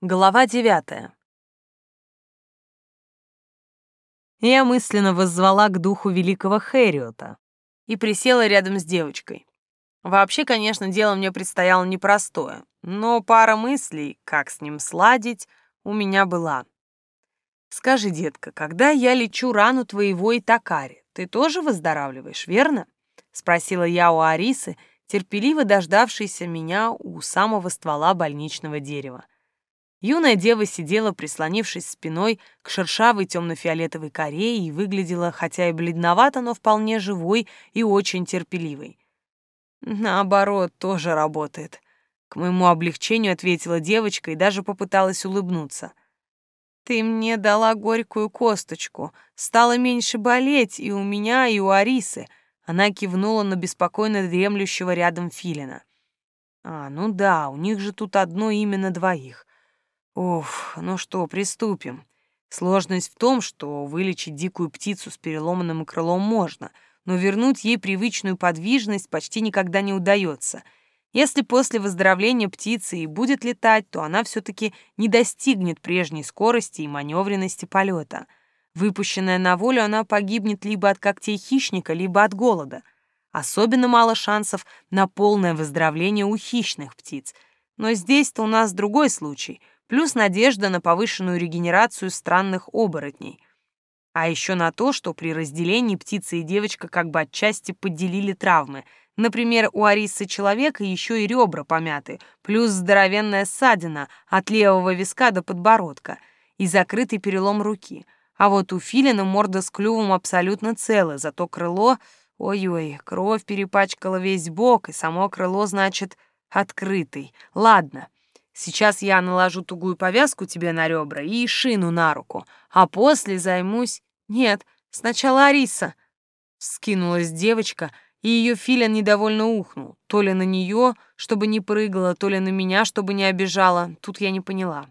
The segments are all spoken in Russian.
Глава девятая. Я мысленно воззвала к духу великого Хэриота и присела рядом с девочкой. Вообще, конечно, дело мне предстояло непростое, но пара мыслей, как с ним сладить, у меня была. «Скажи, детка, когда я лечу рану твоего Итакари, ты тоже выздоравливаешь, верно?» — спросила я у Арисы, терпеливо дождавшейся меня у самого ствола больничного дерева. Юная дева сидела, прислонившись спиной к шершавой темно-фиолетовой коре и выглядела, хотя и бледновато, но вполне живой и очень терпеливой. Наоборот, тоже работает. К моему облегчению ответила девочка и даже попыталась улыбнуться. Ты мне дала горькую косточку. Стало меньше болеть и у меня, и у Арисы. Она кивнула на беспокойно дремлющего рядом филина. А, ну да, у них же тут одно имя на двоих. Уф, ну что, приступим. Сложность в том, что вылечить дикую птицу с переломанным крылом можно, но вернуть ей привычную подвижность почти никогда не удается. Если после выздоровления птицы и будет летать, то она все-таки не достигнет прежней скорости и маневренности полета. Выпущенная на волю, она погибнет либо от когтей хищника, либо от голода. Особенно мало шансов на полное выздоровление у хищных птиц. Но здесь-то у нас другой случай — плюс надежда на повышенную регенерацию странных оборотней. А еще на то, что при разделении птица и девочка как бы отчасти поделили травмы. Например, у Арисы человека еще и ребра помяты, плюс здоровенная ссадина от левого виска до подбородка и закрытый перелом руки. А вот у Филина морда с клювом абсолютно целая, зато крыло... Ой-ой, кровь перепачкала весь бок, и само крыло, значит, открытый. Ладно, Сейчас я наложу тугую повязку тебе на ребра и шину на руку, а после займусь... Нет, сначала Ариса. Скинулась девочка, и ее филин недовольно ухнул. То ли на нее, чтобы не прыгала, то ли на меня, чтобы не обижала. Тут я не поняла.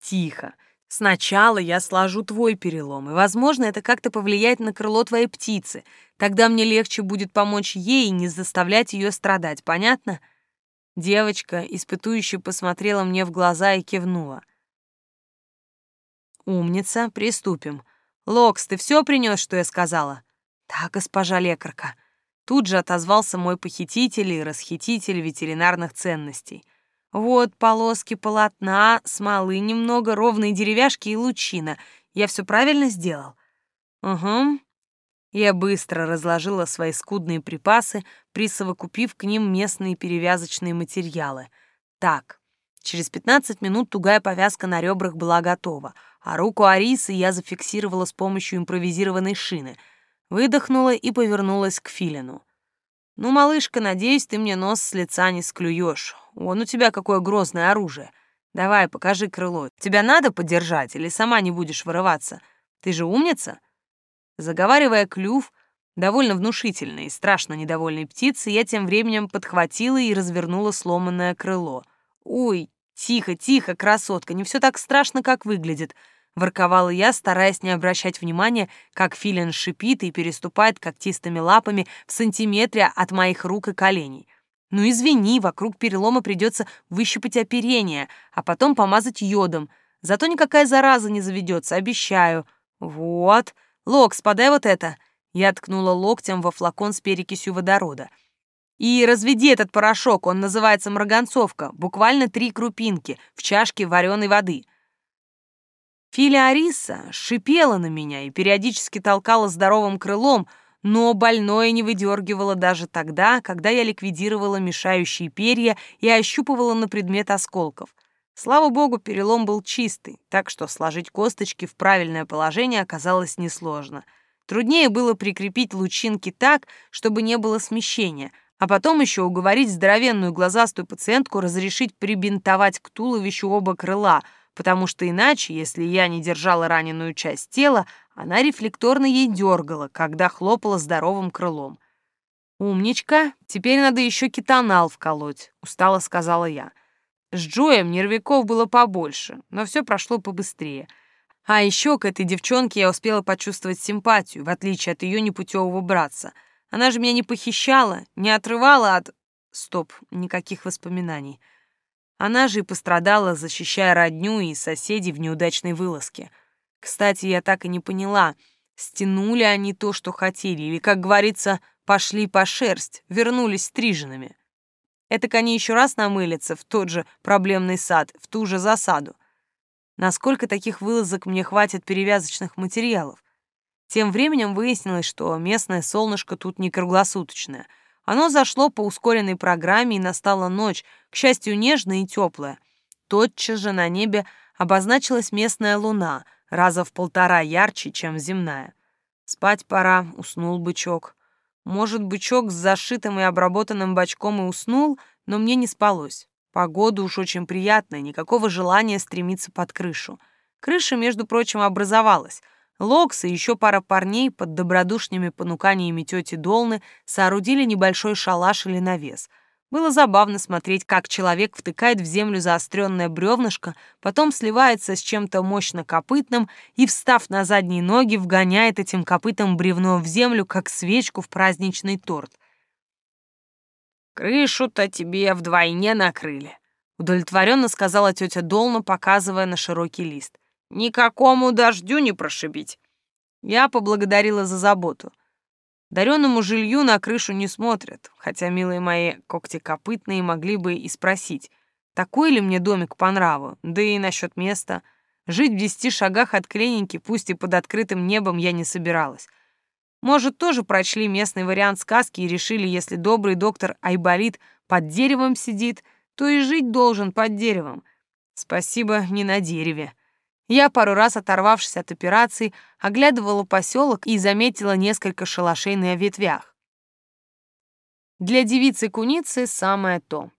Тихо. Сначала я сложу твой перелом, и, возможно, это как-то повлияет на крыло твоей птицы. Тогда мне легче будет помочь ей и не заставлять ее страдать, понятно? Девочка, испытующе посмотрела мне в глаза и кивнула. «Умница, приступим. Локс, ты все принес, что я сказала?» «Да, госпожа лекарка». Тут же отозвался мой похититель и расхититель ветеринарных ценностей. «Вот полоски полотна, смолы немного, ровные деревяшки и лучина. Я все правильно сделал?» «Угу. Я быстро разложила свои скудные припасы, присовокупив к ним местные перевязочные материалы. Так, через 15 минут тугая повязка на ребрах была готова, а руку Арисы я зафиксировала с помощью импровизированной шины. Выдохнула и повернулась к Филину. «Ну, малышка, надеюсь, ты мне нос с лица не склюешь. Вон у тебя какое грозное оружие. Давай, покажи крыло. Тебя надо подержать или сама не будешь вырываться? Ты же умница?» Заговаривая клюв, довольно внушительной и страшно недовольной птицы, я тем временем подхватила и развернула сломанное крыло. «Ой, тихо, тихо, красотка, не все так страшно, как выглядит», — ворковала я, стараясь не обращать внимания, как филин шипит и переступает когтистыми лапами в сантиметре от моих рук и коленей. «Ну извини, вокруг перелома придется выщипать оперение, а потом помазать йодом. Зато никакая зараза не заведется, обещаю. Вот», — «Локс, подай вот это!» Я ткнула локтем во флакон с перекисью водорода. «И разведи этот порошок, он называется марганцовка, буквально три крупинки, в чашке вареной воды». Филя Ариса шипела на меня и периодически толкала здоровым крылом, но больное не выдергивало даже тогда, когда я ликвидировала мешающие перья и ощупывала на предмет осколков. Слава богу, перелом был чистый, так что сложить косточки в правильное положение оказалось несложно. Труднее было прикрепить лучинки так, чтобы не было смещения, а потом еще уговорить здоровенную глазастую пациентку разрешить прибинтовать к туловищу оба крыла, потому что иначе, если я не держала раненую часть тела, она рефлекторно ей дергала, когда хлопала здоровым крылом. «Умничка, теперь надо еще кетонал вколоть», — устало сказала я. С Джоем нервяков было побольше, но все прошло побыстрее. А еще к этой девчонке я успела почувствовать симпатию, в отличие от ее непутевого братца. Она же меня не похищала, не отрывала от... Стоп, никаких воспоминаний. Она же и пострадала, защищая родню и соседей в неудачной вылазке. Кстати, я так и не поняла, стянули они то, что хотели, или, как говорится, пошли по шерсть, вернулись стриженными. Это они еще раз намылятся в тот же проблемный сад, в ту же засаду. Насколько таких вылазок мне хватит перевязочных материалов? Тем временем выяснилось, что местное солнышко тут не круглосуточное — оно зашло по ускоренной программе, и настала ночь, к счастью, нежная и теплая. Тотчас же на небе обозначилась местная луна, раза в полтора ярче, чем земная. Спать пора, уснул бычок. Может, бычок с зашитым и обработанным бочком и уснул, но мне не спалось. Погода уж очень приятная, никакого желания стремиться под крышу. Крыша, между прочим, образовалась — Локс и еще пара парней под добродушными понуканиями тети Долны соорудили небольшой шалаш или навес. Было забавно смотреть, как человек втыкает в землю заостренное бревнышко, потом сливается с чем-то мощно копытным и, встав на задние ноги, вгоняет этим копытом бревно в землю, как свечку в праздничный торт. «Крышу-то тебе вдвойне накрыли», — удовлетворенно сказала тетя Долна, показывая на широкий лист. Никакому дождю не прошибить. Я поблагодарила за заботу. Дареному жилью на крышу не смотрят, хотя, милые мои когти копытные, могли бы и спросить, такой ли мне домик по нраву, да и насчет места. Жить в десяти шагах от клиники, пусть и под открытым небом, я не собиралась. Может, тоже прочли местный вариант сказки и решили, если добрый доктор Айболит под деревом сидит, то и жить должен под деревом. Спасибо, не на дереве. Я, пару раз оторвавшись от операции, оглядывала поселок и заметила несколько шалашей на ветвях. Для девицы-куницы самое то.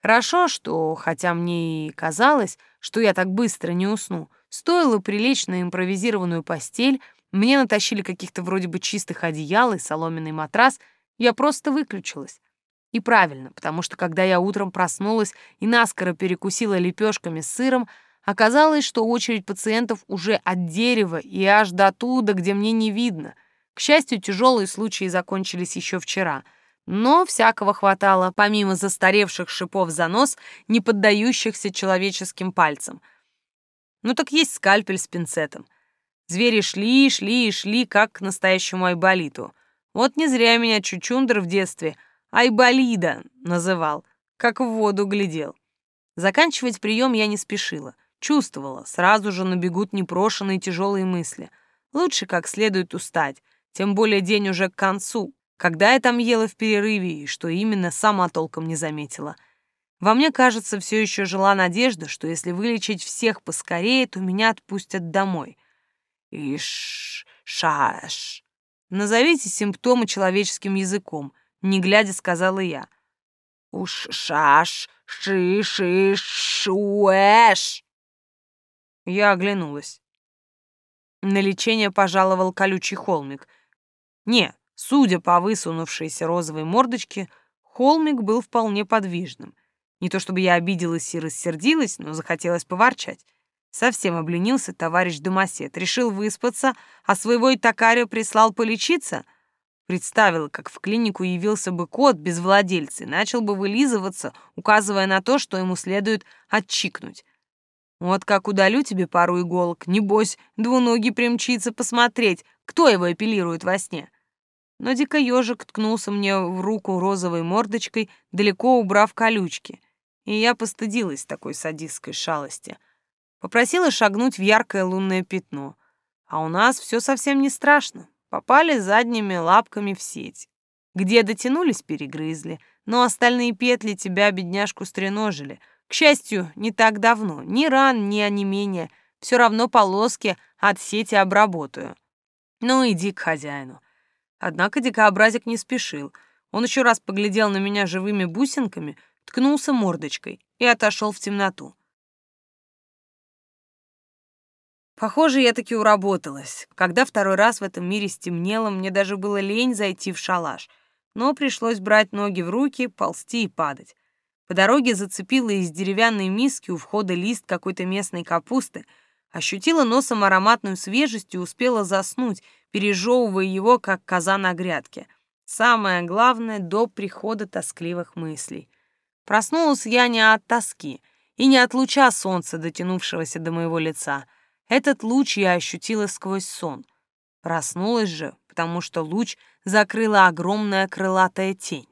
Хорошо, что, хотя мне и казалось, что я так быстро не усну, стоило прилечь на импровизированную постель, мне натащили каких-то вроде бы чистых одеял и соломенный матрас, я просто выключилась. И правильно, потому что когда я утром проснулась и наскоро перекусила лепешками с сыром, Оказалось, что очередь пациентов уже от дерева и аж до туда, где мне не видно. К счастью, тяжелые случаи закончились еще вчера. Но всякого хватало, помимо застаревших шипов за нос, не поддающихся человеческим пальцам. Ну так есть скальпель с пинцетом. Звери шли, шли и шли, как к настоящему айболиту. Вот не зря меня Чучундер в детстве айболида называл, как в воду глядел. Заканчивать прием я не спешила. Чувствовала, сразу же набегут непрошенные тяжелые мысли. Лучше как следует устать, тем более день уже к концу. Когда я там ела в перерыве и что именно, сама толком не заметила. Во мне, кажется, все еще жила надежда, что если вылечить всех поскорее, то меня отпустят домой. Иш, шаш. Назовите симптомы человеческим языком, не глядя, сказала я. Уж шаш, ши, ши, шуэш. Я оглянулась. На лечение пожаловал колючий холмик. Не, судя по высунувшейся розовой мордочке, холмик был вполне подвижным. Не то чтобы я обиделась и рассердилась, но захотелось поворчать. Совсем обленился товарищ домосед, решил выспаться, а своего итакаря прислал полечиться. Представила, как в клинику явился бы кот без владельца и начал бы вылизываться, указывая на то, что ему следует отчикнуть. Вот как удалю тебе пару иголок, небось, двуногий примчится посмотреть, кто его эпилирует во сне. Но дико ежик ткнулся мне в руку розовой мордочкой, далеко убрав колючки, и я постыдилась такой садистской шалости. Попросила шагнуть в яркое лунное пятно. А у нас все совсем не страшно. Попали задними лапками в сеть. Где дотянулись, перегрызли, но остальные петли тебя, бедняжку, стреножили — к счастью, не так давно. Ни ран, ни онемения. Все равно полоски от сети обработаю. Ну, иди к хозяину. Однако дикообразик не спешил. Он еще раз поглядел на меня живыми бусинками, ткнулся мордочкой и отошел в темноту. Похоже, я таки уработалась. Когда второй раз в этом мире стемнело, мне даже было лень зайти в шалаш. Но пришлось брать ноги в руки, ползти и падать. По дороге зацепила из деревянной миски у входа лист какой-то местной капусты, ощутила носом ароматную свежесть и успела заснуть, пережевывая его, как коза на грядке. Самое главное — до прихода тоскливых мыслей. Проснулась я не от тоски и не от луча солнца, дотянувшегося до моего лица. Этот луч я ощутила сквозь сон. Проснулась же, потому что луч закрыла огромная крылатая тень.